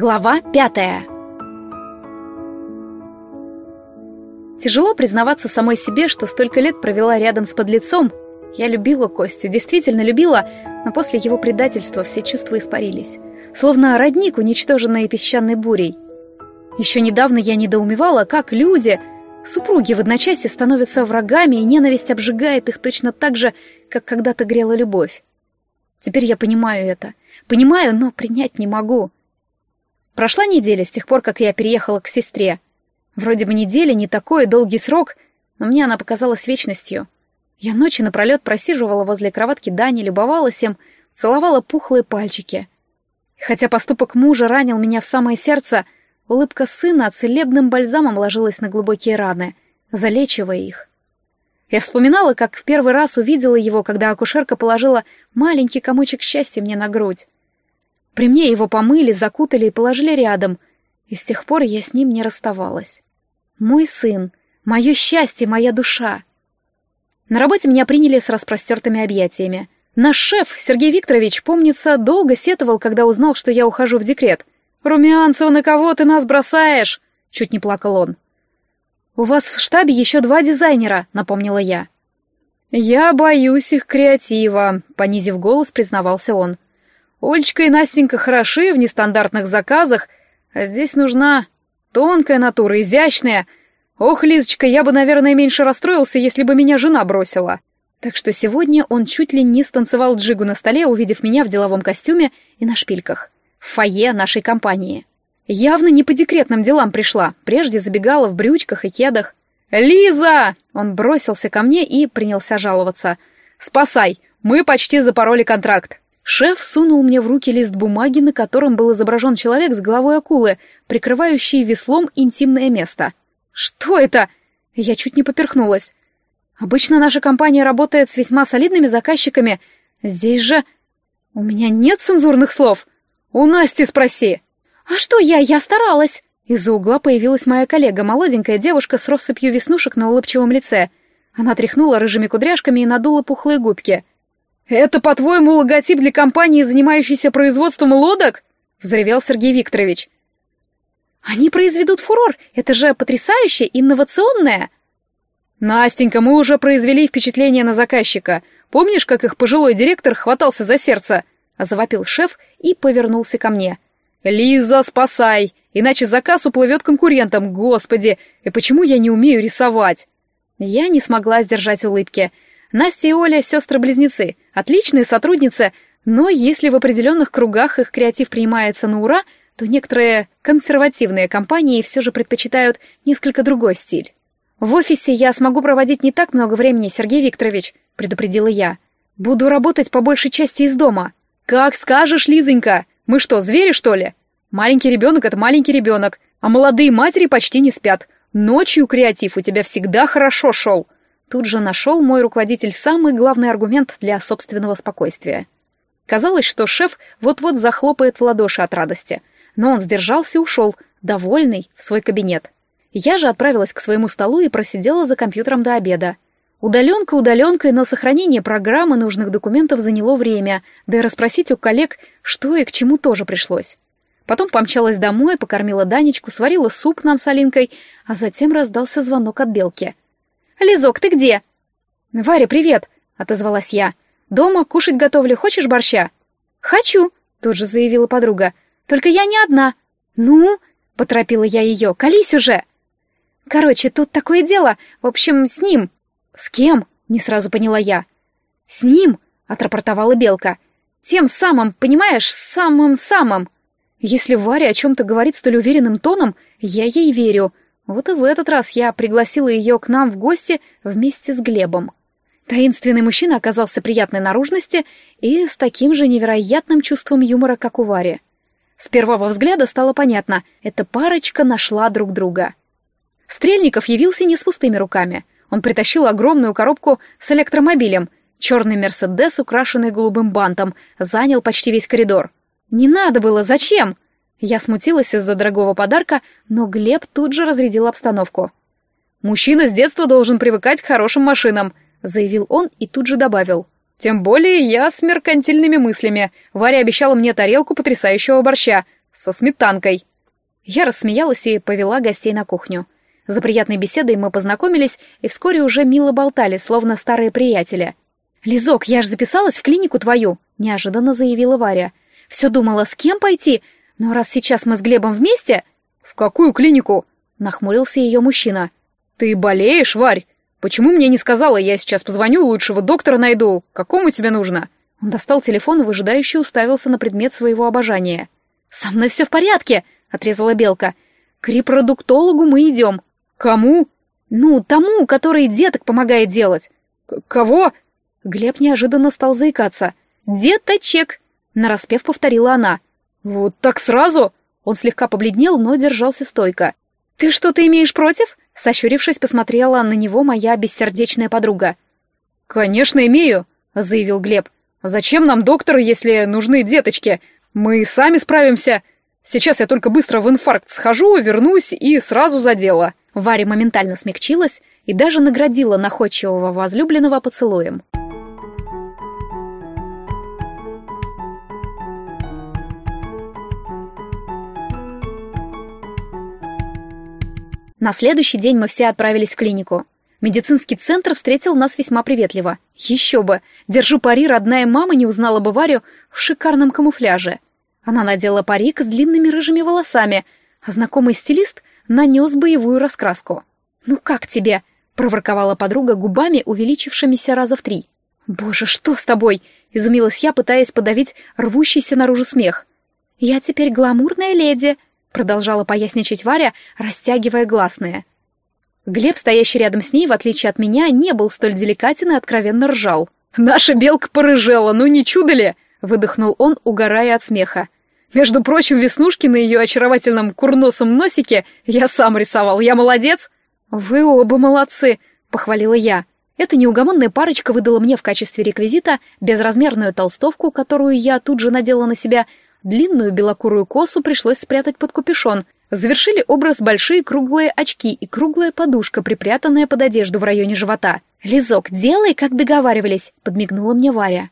Глава пятая Тяжело признаваться самой себе, что столько лет провела рядом с подлецом. Я любила Костю, действительно любила, но после его предательства все чувства испарились. Словно родник, уничтоженный песчаной бурей. Еще недавно я недоумевала, как люди, супруги в одночасье становятся врагами, и ненависть обжигает их точно так же, как когда-то грела любовь. Теперь я понимаю это. Понимаю, но принять не могу. Прошла неделя с тех пор, как я переехала к сестре. Вроде бы неделя, не такой долгий срок, но мне она показалась вечностью. Я ночи напролет просиживала возле кроватки Дани, любовалась им, целовала пухлые пальчики. Хотя поступок мужа ранил меня в самое сердце, улыбка сына целебным бальзамом ложилась на глубокие раны, залечивая их. Я вспоминала, как в первый раз увидела его, когда акушерка положила маленький комочек счастья мне на грудь. При мне его помыли, закутали и положили рядом, и с тех пор я с ним не расставалась. Мой сын, мое счастье, моя душа. На работе меня приняли с распростертыми объятиями. Наш шеф, Сергей Викторович, помнится, долго сетовал, когда узнал, что я ухожу в декрет. «Румянцева, на кого ты нас бросаешь?» — чуть не плакал он. «У вас в штабе еще два дизайнера», — напомнила я. «Я боюсь их креатива», — понизив голос, признавался он. «Олечка и Настенька хороши в нестандартных заказах, а здесь нужна тонкая натура, изящная. Ох, Лизочка, я бы, наверное, меньше расстроился, если бы меня жена бросила». Так что сегодня он чуть ли не станцевал джигу на столе, увидев меня в деловом костюме и на шпильках. В фойе нашей компании. Явно не по декретным делам пришла, прежде забегала в брючках и кедах. «Лиза!» Он бросился ко мне и принялся жаловаться. «Спасай! Мы почти запороли контракт!» Шеф сунул мне в руки лист бумаги, на котором был изображен человек с головой акулы, прикрывающий веслом интимное место. «Что это?» Я чуть не поперхнулась. «Обычно наша компания работает с весьма солидными заказчиками. Здесь же...» «У меня нет цензурных слов. У Насти спроси!» «А что я? Я старалась!» Из-за угла появилась моя коллега, молоденькая девушка с россыпью веснушек на улыбчивом лице. Она тряхнула рыжими кудряшками и надула пухлые губки. «Это, по-твоему, логотип для компании, занимающейся производством лодок?» — взревел Сергей Викторович. «Они произведут фурор! Это же потрясающе, инновационное!» «Настенька, мы уже произвели впечатление на заказчика. Помнишь, как их пожилой директор хватался за сердце?» — завопил шеф и повернулся ко мне. «Лиза, спасай! Иначе заказ уплывет конкурентам, господи! И почему я не умею рисовать?» Я не смогла сдержать улыбки. Настя и Оля — сестры-близнецы, отличные сотрудницы, но если в определенных кругах их креатив принимается на ура, то некоторые консервативные компании все же предпочитают несколько другой стиль. «В офисе я смогу проводить не так много времени, Сергей Викторович», — предупредила я. «Буду работать по большей части из дома». «Как скажешь, Лизонька!» Мы что, звери, что ли? Маленький ребенок — это маленький ребенок, а молодые матери почти не спят. Ночью креатив у тебя всегда хорошо шел. Тут же нашел мой руководитель самый главный аргумент для собственного спокойствия. Казалось, что шеф вот-вот захлопает в ладоши от радости, но он сдержался и ушел, довольный, в свой кабинет. Я же отправилась к своему столу и просидела за компьютером до обеда. Удаленка удаленкой, но сохранение программы нужных документов заняло время, да и расспросить у коллег, что и к чему тоже пришлось. Потом помчалась домой, покормила Данечку, сварила суп нам с Алинкой, а затем раздался звонок от Белки. «Лизок, ты где?» «Варя, привет!» — отозвалась я. «Дома кушать готовлю, хочешь борща?» «Хочу!» — тут же заявила подруга. «Только я не одна!» «Ну?» — поторопила я ее. «Колись уже!» «Короче, тут такое дело. В общем, с ним...» «С кем?» — не сразу поняла я. «С ним!» — отрапортовала Белка. «Тем самым, понимаешь, самым-самым!» Если Варя о чем-то говорит столь уверенным тоном, я ей верю. Вот и в этот раз я пригласила ее к нам в гости вместе с Глебом. Таинственный мужчина оказался приятной наружности и с таким же невероятным чувством юмора, как у Вари. С первого взгляда стало понятно, эта парочка нашла друг друга. Стрельников явился не с пустыми руками — он притащил огромную коробку с электромобилем. Черный «Мерседес», украшенный голубым бантом, занял почти весь коридор. «Не надо было, зачем?» Я смутилась из-за дорогого подарка, но Глеб тут же разрядил обстановку. «Мужчина с детства должен привыкать к хорошим машинам», — заявил он и тут же добавил. «Тем более я с меркантильными мыслями. Варя обещала мне тарелку потрясающего борща. со сметанкой». Я рассмеялась и повела гостей на кухню. За приятной беседой мы познакомились и вскоре уже мило болтали, словно старые приятели. «Лизок, я ж записалась в клинику твою», — неожиданно заявила Варя. «Все думала, с кем пойти, но раз сейчас мы с Глебом вместе...» «В какую клинику?» — нахмурился ее мужчина. «Ты болеешь, Варь? Почему мне не сказала? Я сейчас позвоню, лучшего доктора найду. Какому тебе нужно?» Он достал телефон и выжидающе уставился на предмет своего обожания. «Со мной все в порядке», — отрезала Белка. «К репродуктологу мы идем». «Кому?» «Ну, тому, который деток помогает делать». «Кого?» Глеб неожиданно стал заикаться. «Деточек!» — нараспев повторила она. «Вот так сразу?» Он слегка побледнел, но держался стойко. «Ты что-то имеешь против?» Сощурившись, посмотрела на него моя бессердечная подруга. «Конечно имею», — заявил Глеб. «Зачем нам доктор, если нужны деточки? Мы сами справимся. Сейчас я только быстро в инфаркт схожу, вернусь и сразу за дело». Варя моментально смягчилась и даже наградила находчивого возлюбленного поцелуем. На следующий день мы все отправились в клинику. Медицинский центр встретил нас весьма приветливо. Еще бы! Держу пари, родная мама не узнала бы Варю в шикарном камуфляже. Она надела парик с длинными рыжими волосами, а знакомый стилист нанес боевую раскраску. «Ну как тебе?» — проворковала подруга губами, увеличившимися раза в три. «Боже, что с тобой?» — изумилась я, пытаясь подавить рвущийся наружу смех. «Я теперь гламурная леди», продолжала поясничать Варя, растягивая гласные. Глеб, стоящий рядом с ней, в отличие от меня, не был столь деликатен и откровенно ржал. «Наша белка порыжела, ну не чудо ли?» — выдохнул он, угорая от смеха. «Между прочим, веснушки на ее очаровательном курносом носике я сам рисовал. Я молодец?» «Вы оба молодцы!» — похвалила я. Эта неугомонная парочка выдала мне в качестве реквизита безразмерную толстовку, которую я тут же надела на себя, Длинную белокурую косу пришлось спрятать под капюшон. Завершили образ большие круглые очки и круглая подушка, припрятанная под одежду в районе живота. «Лизок, делай, как договаривались», — подмигнула мне Варя.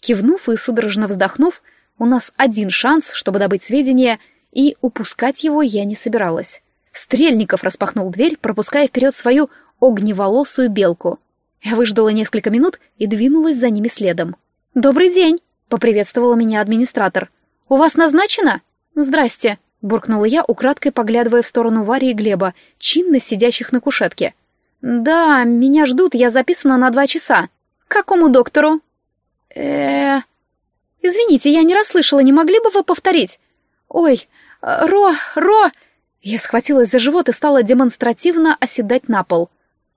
Кивнув и судорожно вздохнув, у нас один шанс, чтобы добыть сведения, и упускать его я не собиралась. Стрельников распахнул дверь, пропуская вперед свою огневолосую белку. Я выждала несколько минут и двинулась за ними следом. «Добрый день!» — поприветствовала меня администратор. «У вас назначено?» «Здрасте», — буркнула я, украдкой поглядывая в сторону Вари и Глеба, чинно сидящих на кушетке. «Да, меня ждут, я записана на два часа. К какому доктору?» э Извините, я не расслышала, не могли бы вы повторить?» «Ой, Ро, Ро...» Я схватилась за живот и стала демонстративно оседать на пол.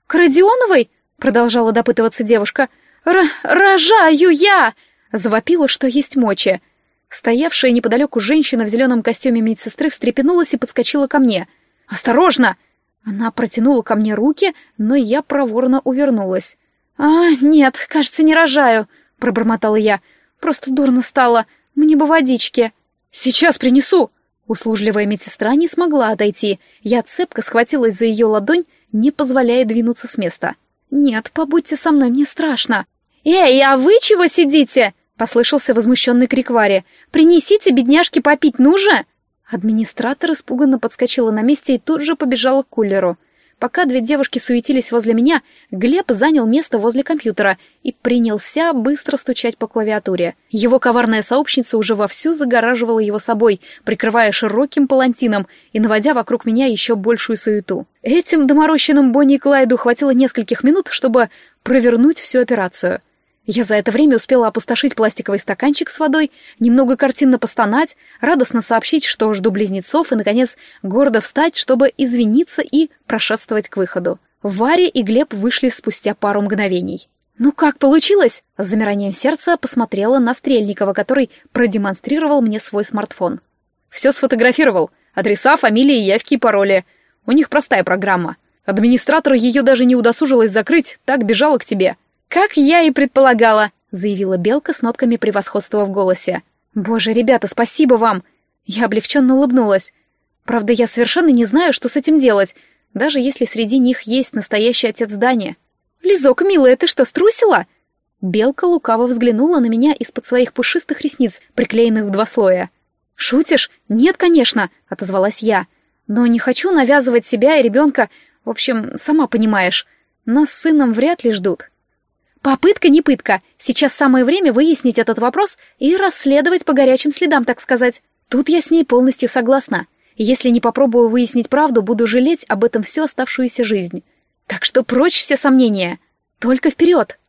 «К Родионовой?» — продолжала допытываться девушка. «Р... рожаю я!» — завопила, что есть мочи. Стоявшая неподалеку женщина в зеленом костюме медсестры встрепенулась и подскочила ко мне. «Осторожно!» Она протянула ко мне руки, но я проворно увернулась. «А, нет, кажется, не рожаю», — пробормотала я. «Просто дурно стало. Мне бы водички». «Сейчас принесу!» Услужливая медсестра не смогла отойти. Я цепко схватилась за ее ладонь, не позволяя двинуться с места. «Нет, побудьте со мной, мне страшно». «Эй, а вы чего сидите?» Послышался возмущенный крик Вари. «Принесите бедняжке попить, ну же!» Администратор испуганно подскочила на месте и тут же побежала к кулеру. Пока две девушки суетились возле меня, Глеб занял место возле компьютера и принялся быстро стучать по клавиатуре. Его коварная сообщница уже вовсю загораживала его собой, прикрывая широким палантином и наводя вокруг меня еще большую суету. Этим доморощенным Бонни и Клайду хватило нескольких минут, чтобы провернуть всю операцию. Я за это время успела опустошить пластиковый стаканчик с водой, немного картинно постонать, радостно сообщить, что жду близнецов, и, наконец, гордо встать, чтобы извиниться и прошествовать к выходу. Варя и Глеб вышли спустя пару мгновений. «Ну как получилось?» С замиранием сердца посмотрела на Стрельникова, который продемонстрировал мне свой смартфон. «Все сфотографировал. Адреса, фамилии, явки и пароли. У них простая программа. Администратор ее даже не удосужилась закрыть, так бежала к тебе. «Как я и предполагала», — заявила Белка с нотками превосходства в голосе. «Боже, ребята, спасибо вам!» Я облегченно улыбнулась. Правда, я совершенно не знаю, что с этим делать, даже если среди них есть настоящий отец Дани. «Лизок, милая, ты что, струсила?» Белка лукаво взглянула на меня из-под своих пушистых ресниц, приклеенных в два слоя. «Шутишь? Нет, конечно», — отозвалась я. «Но не хочу навязывать себя и ребенка. В общем, сама понимаешь, нас с сыном вряд ли ждут». «Попытка не пытка. Сейчас самое время выяснить этот вопрос и расследовать по горячим следам, так сказать. Тут я с ней полностью согласна. Если не попробую выяснить правду, буду жалеть об этом всю оставшуюся жизнь. Так что прочь все сомнения. Только вперед!»